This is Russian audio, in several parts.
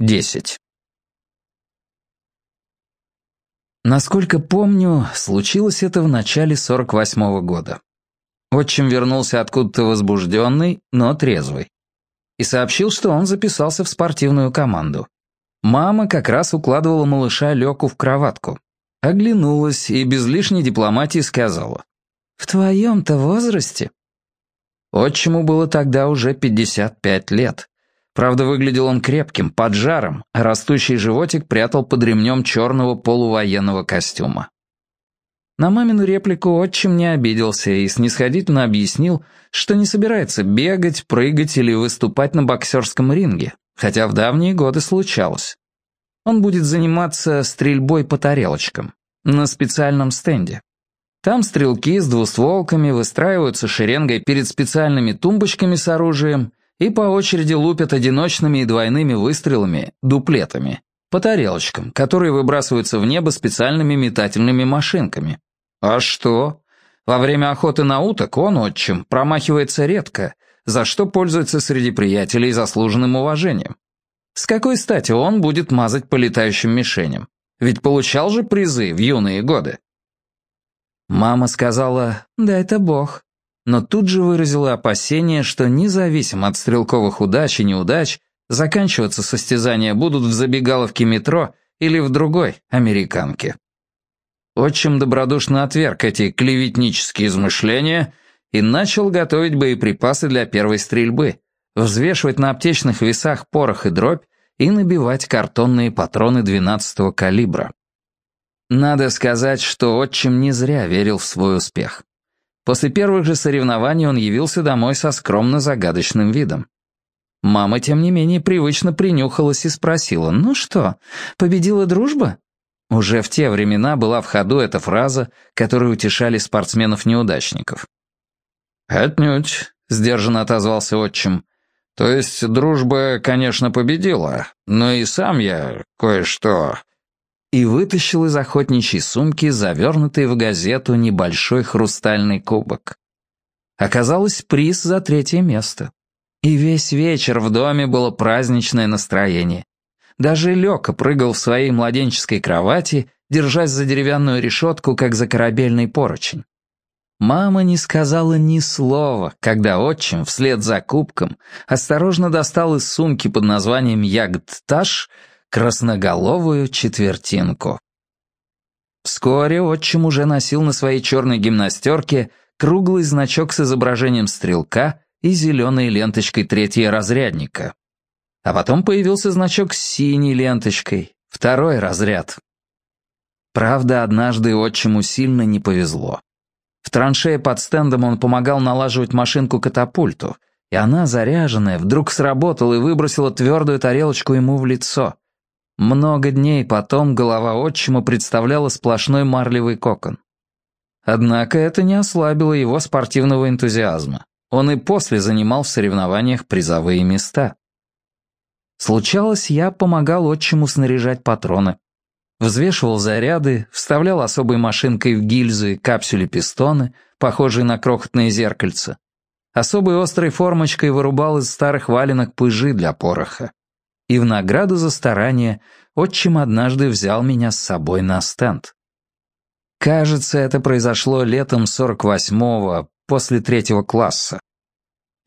10. Насколько помню, случилось это в начале 48-го года. Отчим вернулся откуда-то возбужденный, но трезвый. И сообщил, что он записался в спортивную команду. Мама как раз укладывала малыша Леку в кроватку. Оглянулась и без лишней дипломатии сказала. «В твоем-то возрасте?» Отчиму было тогда уже 55 лет. Правда, выглядел он крепким, под жаром, а растущий животик прятал под ремнем черного полувоенного костюма. На мамину реплику отчим не обиделся и снисходительно объяснил, что не собирается бегать, прыгать или выступать на боксерском ринге, хотя в давние годы случалось. Он будет заниматься стрельбой по тарелочкам на специальном стенде. Там стрелки с двустволками выстраиваются шеренгой перед специальными тумбочками с оружием и по очереди лупят одиночными и двойными выстрелами, дуплетами, по тарелочкам, которые выбрасываются в небо специальными метательными машинками. А что? Во время охоты на уток он, отчим, промахивается редко, за что пользуется среди приятелей заслуженным уважением. С какой стати он будет мазать по летающим мишеням? Ведь получал же призы в юные годы. Мама сказала «Да это Бог», но тут же выразила опасение, что независимо от стрелковых удач и неудач, заканчиваться состязания будут в забегаловке метро или в другой, американке. Отчим добродушно отверг эти клеветнические измышления и начал готовить боеприпасы для первой стрельбы, взвешивать на аптечных весах порох и дробь и набивать картонные патроны 12-го калибра. Надо сказать, что отчим не зря верил в свой успех. После первых же соревнований он явился домой со скромно-загадочным видом. Мама, тем не менее, привычно принюхалась и спросила, «Ну что, победила дружба?» Уже в те времена была в ходу эта фраза, которой утешали спортсменов-неудачников. «Отнюдь», — сдержанно отозвался отчим. «То есть дружба, конечно, победила, но и сам я кое-что...» И вытащил из охотничьей сумки завернутый в газету небольшой хрустальный кубок. Оказалось, приз за третье место. И весь вечер в доме было праздничное настроение. Даже Лёка прыгал в своей младенческой кровати, держась за деревянную решетку, как за корабельный поручень. Мама не сказала ни слова, когда отчим вслед за кубком осторожно достал из сумки под названием «Ягдташ» красноголовую четвертинку. Вскоре отчим уже носил на своей черной гимнастерке круглый значок с изображением стрелка и зеленой ленточкой третьего разрядника. А потом появился значок с синей ленточкой, второй разряд. Правда, однажды отчиму сильно не повезло. В траншее под стендом он помогал налаживать машинку-катапульту, и она, заряженная, вдруг сработала и выбросила твердую тарелочку ему в лицо. Много дней потом голова отчима представляла сплошной марлевый кокон. Однако это не ослабило его спортивного энтузиазма. Он и после занимал в соревнованиях призовые места. Случалось, я помогал отчиму снаряжать патроны. Взвешивал заряды, вставлял особой машинкой в гильзы капсюли-пистоны, похожие на крохотные зеркальца. Особой острой формочкой вырубал из старых валенок пыжи для пороха. И в награду за старание отчим однажды взял меня с собой на стенд. Кажется, это произошло летом 48-го, после третьего класса.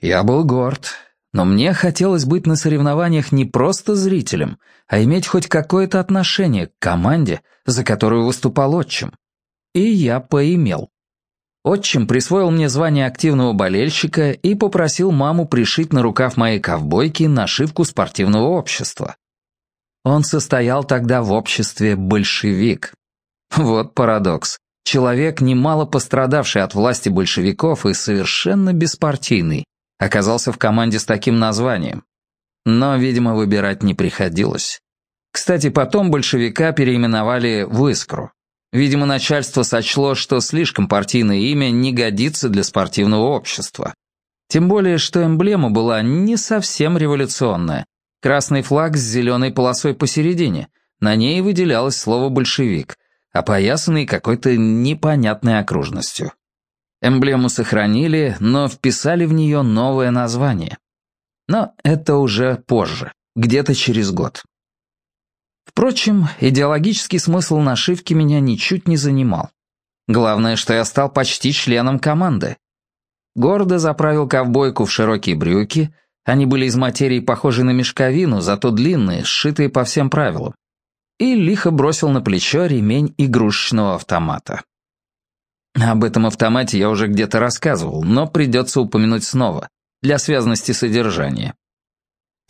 Я был горд, но мне хотелось быть на соревнованиях не просто зрителем, а иметь хоть какое-то отношение к команде, за которую выступал отчим. И я поимел. Отчим присвоил мне звание активного болельщика и попросил маму пришить на рукав моей ковбойки нашивку спортивного общества. Он состоял тогда в обществе «большевик». Вот парадокс. Человек, немало пострадавший от власти большевиков и совершенно беспартийный, оказался в команде с таким названием. Но, видимо, выбирать не приходилось. Кстати, потом большевика переименовали в «Искру». Видимо, начальство сочло, что слишком партийное имя не годится для спортивного общества. Тем более, что эмблема была не совсем революционная. Красный флаг с зеленой полосой посередине. На ней выделялось слово «большевик», опоясанный какой-то непонятной окружностью. Эмблему сохранили, но вписали в нее новое название. Но это уже позже, где-то через год. Впрочем, идеологический смысл нашивки меня ничуть не занимал. Главное, что я стал почти членом команды. Гордо заправил ковбойку в широкие брюки, они были из материи, похожей на мешковину, зато длинные, сшитые по всем правилам. И лихо бросил на плечо ремень игрушечного автомата. Об этом автомате я уже где-то рассказывал, но придется упомянуть снова, для связности содержания.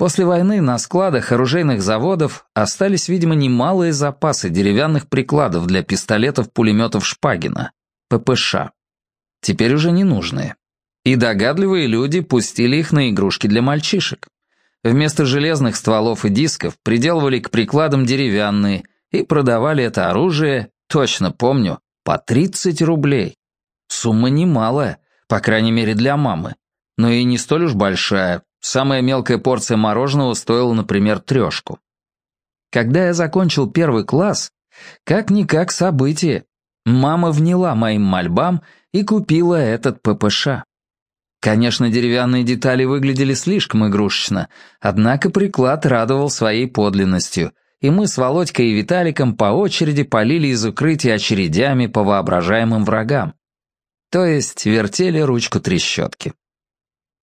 После войны на складах оружейных заводов остались, видимо, немалые запасы деревянных прикладов для пистолетов-пулеметов Шпагина, ППШ. Теперь уже ненужные. И догадливые люди пустили их на игрушки для мальчишек. Вместо железных стволов и дисков приделывали к прикладам деревянные и продавали это оружие, точно помню, по 30 рублей. Сумма немалая, по крайней мере для мамы, но и не столь уж большая, Самая мелкая порция мороженого стоила, например, трешку. Когда я закончил первый класс, как-никак событие. Мама вняла моим мольбам и купила этот ППШ. Конечно, деревянные детали выглядели слишком игрушечно, однако приклад радовал своей подлинностью, и мы с Володькой и Виталиком по очереди полили из укрытия очередями по воображаемым врагам. То есть вертели ручку трещотки.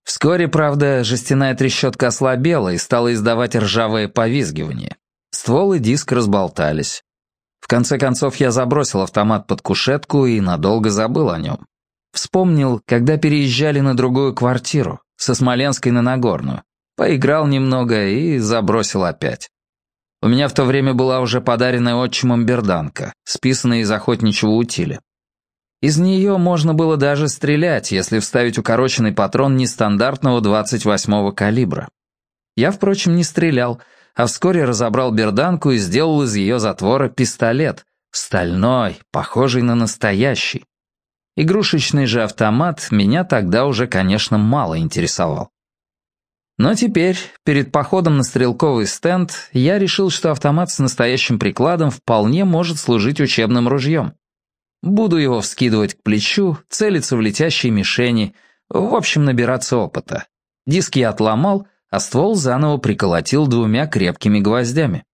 Вскоре, правда, жестяная трещотка ослабела и стала издавать ржавое повизгивание. Ствол и диск разболтались. В конце концов, я забросил автомат под кушетку и надолго забыл о нем. Вспомнил, когда переезжали на другую квартиру, со Смоленской на Нагорную. Поиграл немного и забросил опять. У меня в то время была уже подаренная отчимом берданка, списанная из охотничьего утиля. Из нее можно было даже стрелять, если вставить укороченный патрон нестандартного 28-го калибра. Я, впрочем, не стрелял, а вскоре разобрал берданку и сделал из ее затвора пистолет, стальной, похожий на настоящий. Игрушечный же автомат меня тогда уже, конечно, мало интересовал. Но теперь, перед походом на стрелковый стенд, я решил, что автомат с настоящим прикладом вполне может служить учебным ружьем. Буду его вскидывать к плечу, целиться в летящие мишени, в общем, набираться опыта. Диск я отломал, а ствол заново приколотил двумя крепкими гвоздями.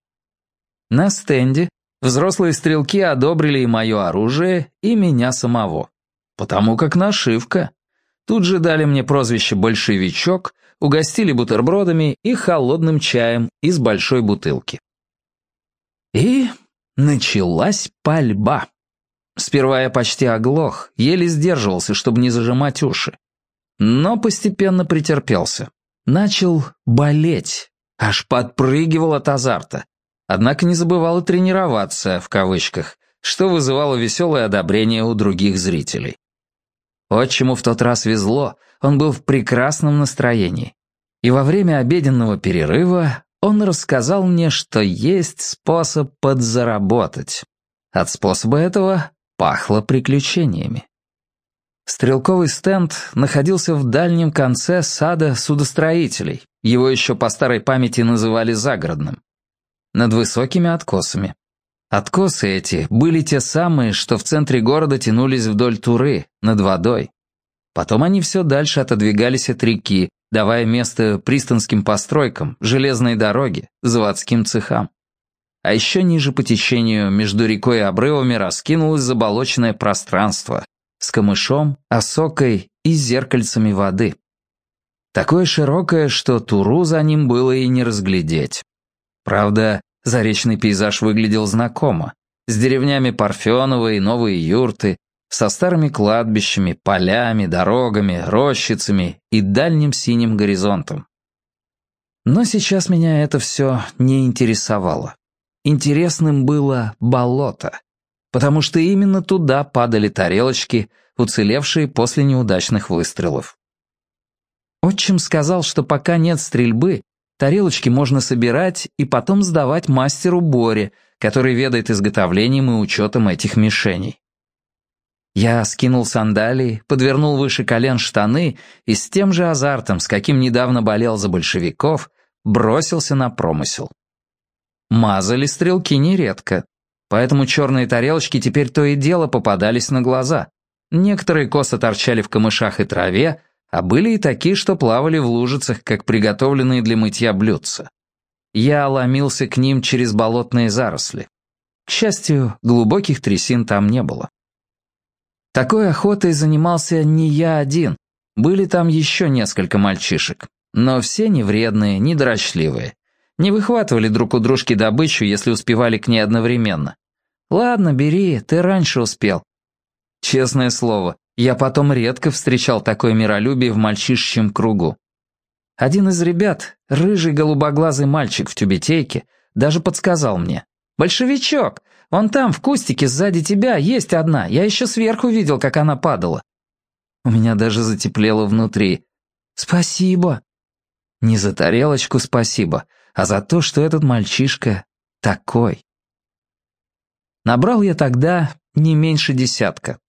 На стенде взрослые стрелки одобрили и мое оружие, и меня самого. Потому как нашивка. Тут же дали мне прозвище «большевичок», угостили бутербродами и холодным чаем из большой бутылки. И началась пальба. Сперва я почти оглох, еле сдерживался, чтобы не зажимать уши. Но постепенно претерпелся. Начал болеть, аж подпрыгивал от азарта. Однако не забывал и тренироваться, в кавычках, что вызывало веселое одобрение у других зрителей. Отчему в тот раз везло, он был в прекрасном настроении. И во время обеденного перерыва он рассказал мне, что есть способ подзаработать. От способа этого пахло приключениями. Стрелковый стенд находился в дальнем конце сада судостроителей, его еще по старой памяти называли загородным, над высокими откосами. Откосы эти были те самые, что в центре города тянулись вдоль Туры, над водой. Потом они все дальше отодвигались от реки, давая место пристанским постройкам, железной дороге, заводским цехам. А еще ниже по течению, между рекой и обрывами, раскинулось заболоченное пространство с камышом, осокой и зеркальцами воды. Такое широкое, что Туру за ним было и не разглядеть. Правда, заречный пейзаж выглядел знакомо, с деревнями Парфенова и новые юрты, со старыми кладбищами, полями, дорогами, рощицами и дальним синим горизонтом. Но сейчас меня это все не интересовало. Интересным было болото, потому что именно туда падали тарелочки, уцелевшие после неудачных выстрелов. Отчим сказал, что пока нет стрельбы, тарелочки можно собирать и потом сдавать мастеру Боре, который ведает изготовлением и учетом этих мишеней. Я скинул сандалии, подвернул выше колен штаны и с тем же азартом, с каким недавно болел за большевиков, бросился на промысел. Мазали стрелки нередко, поэтому черные тарелочки теперь то и дело попадались на глаза. Некоторые косо торчали в камышах и траве, а были и такие, что плавали в лужицах, как приготовленные для мытья блюдца. я ломился к ним через болотные заросли. К счастью, глубоких трясин там не было. Такой охотой занимался не я один. Были там еще несколько мальчишек. Но все не вредные, не выхватывали друг у дружки добычу, если успевали к ней одновременно. «Ладно, бери, ты раньше успел». Честное слово, я потом редко встречал такое миролюбие в мальчишечьем кругу. Один из ребят, рыжий голубоглазый мальчик в тюбетейке, даже подсказал мне. «Большевичок, вон там, в кустике, сзади тебя, есть одна. Я еще сверху видел, как она падала». У меня даже затеплело внутри. «Спасибо». Не за тарелочку спасибо, а за то, что этот мальчишка такой. Набрал я тогда не меньше десятка.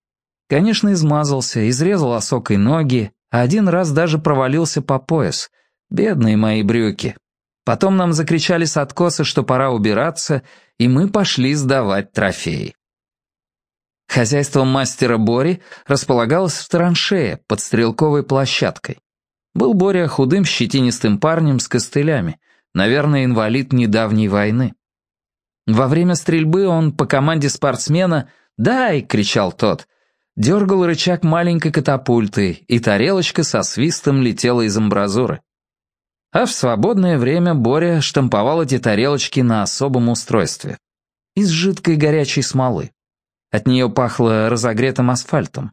Конечно, измазался, изрезал осокой ноги, а один раз даже провалился по пояс. Бедные мои брюки. Потом нам закричали с откоса, что пора убираться, и мы пошли сдавать трофеи. Хозяйство мастера Бори располагалось в траншее под стрелковой площадкой. Был Боря худым щетинистым парнем с костылями, наверное, инвалид недавней войны. Во время стрельбы он по команде спортсмена «Дай!» — кричал тот. Дергал рычаг маленькой катапульты, и тарелочка со свистом летела из амбразуры. А в свободное время Боря штамповал эти тарелочки на особом устройстве. Из жидкой горячей смолы. От нее пахло разогретым асфальтом.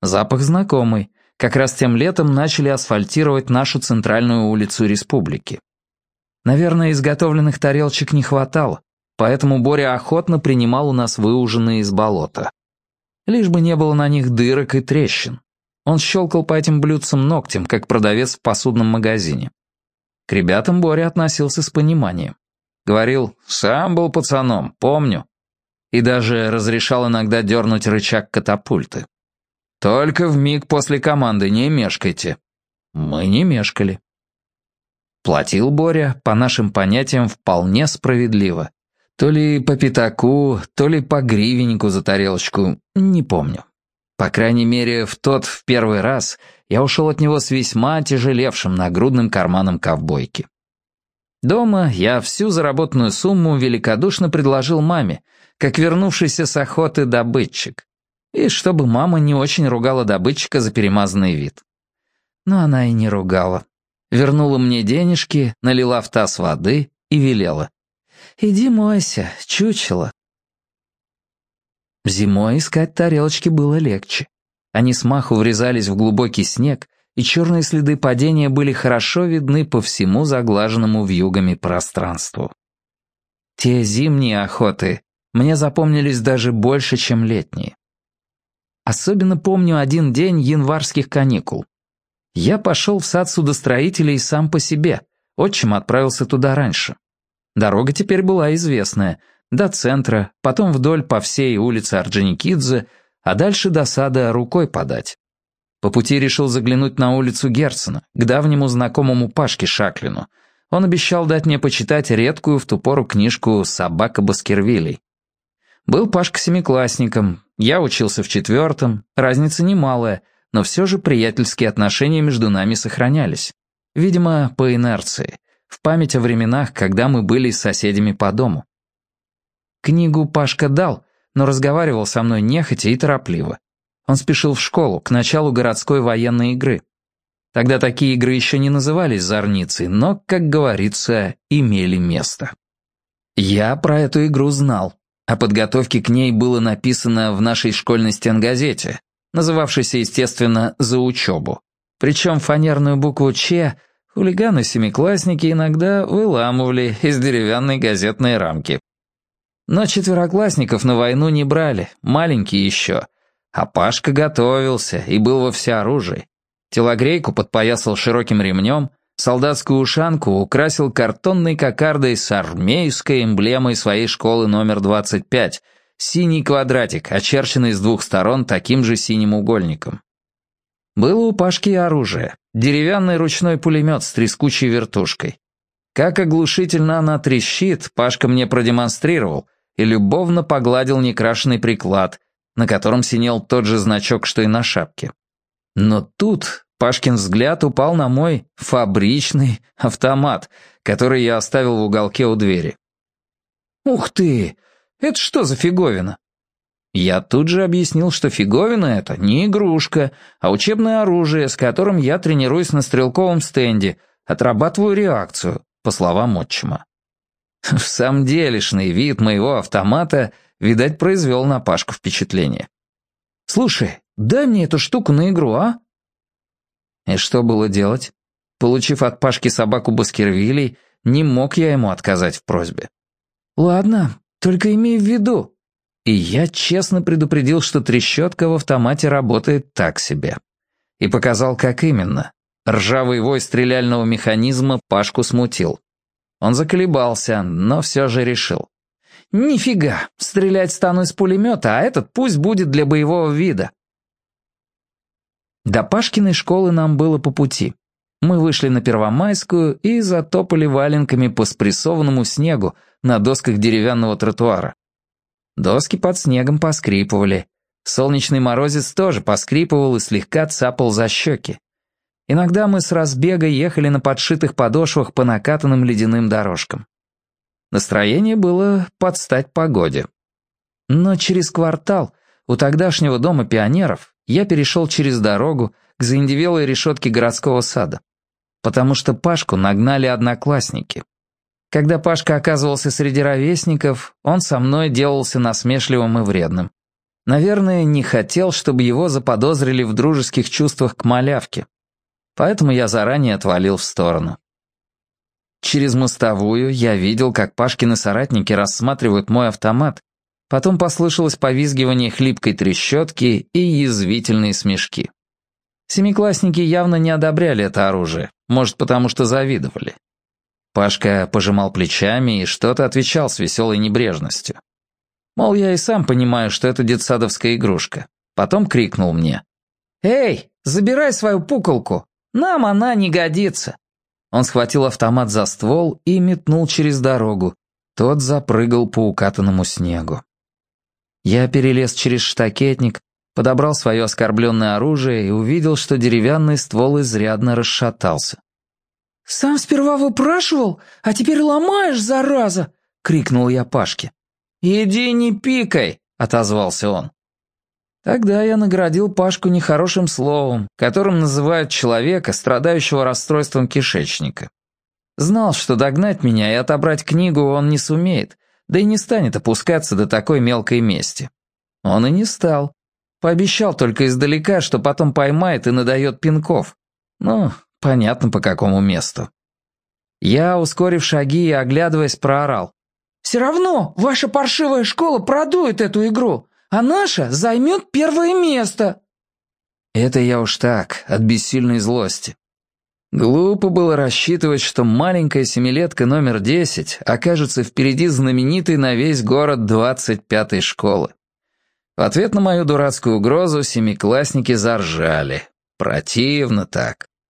Запах знакомый. Как раз тем летом начали асфальтировать нашу центральную улицу республики. Наверное, изготовленных тарелочек не хватало, поэтому Боря охотно принимал у нас выуженные из болота. Лишь бы не было на них дырок и трещин. Он щелкал по этим блюдцам ногтем, как продавец в посудном магазине. К ребятам Боря относился с пониманием. Говорил, сам был пацаном, помню. И даже разрешал иногда дернуть рычаг катапульты. Только в миг после команды не мешкайте. Мы не мешкали. Платил Боря, по нашим понятиям, вполне справедливо. То ли по пятаку, то ли по гривеннику за тарелочку, не помню. По крайней мере, в тот, в первый раз, я ушел от него с весьма тяжелевшим нагрудным карманом ковбойки. Дома я всю заработанную сумму великодушно предложил маме, как вернувшийся с охоты добытчик. И чтобы мама не очень ругала добытчика за перемазанный вид. Но она и не ругала. Вернула мне денежки, налила в таз воды и велела. «Иди мойся, чучело, Зимой искать тарелочки было легче. Они смаху врезались в глубокий снег, и черные следы падения были хорошо видны по всему заглаженному вьюгами пространству. Те зимние охоты мне запомнились даже больше, чем летние. Особенно помню один день январских каникул. Я пошел в сад судостроителей сам по себе, отчим отправился туда раньше. Дорога теперь была известная — до центра, потом вдоль по всей улице Орджоникидзе, а дальше до сада рукой подать. По пути решил заглянуть на улицу Герцена, к давнему знакомому Пашке Шаклину. Он обещал дать мне почитать редкую в ту пору книжку «Собака Баскервилей». Был Пашка семиклассником, я учился в четвертом, разница немалая, но все же приятельские отношения между нами сохранялись. Видимо, по инерции, в память о временах, когда мы были с соседями по дому. Книгу Пашка дал, но разговаривал со мной нехотя и торопливо. Он спешил в школу, к началу городской военной игры. Тогда такие игры еще не назывались зорницей, но, как говорится, имели место. Я про эту игру знал. О подготовке к ней было написано в нашей школьной стенгазете, называвшейся, естественно, «За учебу». Причем фанерную букву «Ч» хулиганы-семиклассники иногда выламывали из деревянной газетной рамки. Но четвероклассников на войну не брали, маленькие еще. А Пашка готовился и был во всеоружии. Телогрейку подпоясал широким ремнем, солдатскую ушанку украсил картонной кокардой с армейской эмблемой своей школы номер 25, синий квадратик, очерченный с двух сторон таким же синим угольником. Было у Пашки оружие. Деревянный ручной пулемет с трескучей вертушкой. Как оглушительно она трещит, Пашка мне продемонстрировал, и любовно погладил некрашенный приклад, на котором синел тот же значок, что и на шапке. Но тут Пашкин взгляд упал на мой фабричный автомат, который я оставил в уголке у двери. «Ух ты! Это что за фиговина?» Я тут же объяснил, что фиговина — это не игрушка, а учебное оружие, с которым я тренируюсь на стрелковом стенде, отрабатываю реакцию, по словам отчима. В самом делешный вид моего автомата, видать, произвел на Пашку впечатление. «Слушай, дай мне эту штуку на игру, а?» И что было делать? Получив от Пашки собаку Баскервилей, не мог я ему отказать в просьбе. «Ладно, только имей в виду». И я честно предупредил, что трещотка в автомате работает так себе. И показал, как именно. Ржавый вой стреляльного механизма Пашку смутил. Он заколебался, но все же решил. «Нифига, стрелять стану из пулемета, а этот пусть будет для боевого вида». До Пашкиной школы нам было по пути. Мы вышли на Первомайскую и затопали валенками по спрессованному снегу на досках деревянного тротуара. Доски под снегом поскрипывали. Солнечный морозец тоже поскрипывал и слегка цапал за щеки. Иногда мы с разбега ехали на подшитых подошвах по накатанным ледяным дорожкам. Настроение было под стать погоде. Но через квартал у тогдашнего дома пионеров я перешел через дорогу к заиндевелой решетке городского сада, потому что Пашку нагнали одноклассники. Когда Пашка оказывался среди ровесников, он со мной делался насмешливым и вредным. Наверное, не хотел, чтобы его заподозрили в дружеских чувствах к малявке. Поэтому я заранее отвалил в сторону. Через мостовую я видел, как Пашкины соратники рассматривают мой автомат Потом послышалось повизгивание хлипкой трещотки и язвительные смешки. Семиклассники явно не одобряли это оружие, может, потому что завидовали. Пашка пожимал плечами и что-то отвечал с веселой небрежностью. Мол, я и сам понимаю, что это детсадовская игрушка. Потом крикнул мне. «Эй, забирай свою пуколку! Нам она не годится!» Он схватил автомат за ствол и метнул через дорогу. Тот запрыгал по укатанному снегу. Я перелез через штакетник, подобрал свое оскорбленное оружие и увидел, что деревянный ствол изрядно расшатался. «Сам сперва выпрашивал, а теперь ломаешь, зараза!» — крикнул я Пашке. «Иди не пикай!» — отозвался он. Тогда я наградил Пашку нехорошим словом, которым называют человека, страдающего расстройством кишечника. Знал, что догнать меня и отобрать книгу он не сумеет, да и не станет опускаться до такой мелкой мести. Он и не стал. Пообещал только издалека, что потом поймает и надает пинков. Ну, понятно, по какому месту. Я, ускорив шаги и оглядываясь, проорал. «Все равно ваша паршивая школа продует эту игру, а наша займет первое место». Это я уж так, от бессильной злости. Глупо было рассчитывать, что маленькая семилетка номер десять окажется впереди знаменитой на весь город двадцать пятой школы. В ответ на мою дурацкую угрозу семиклассники заржали. Противно так.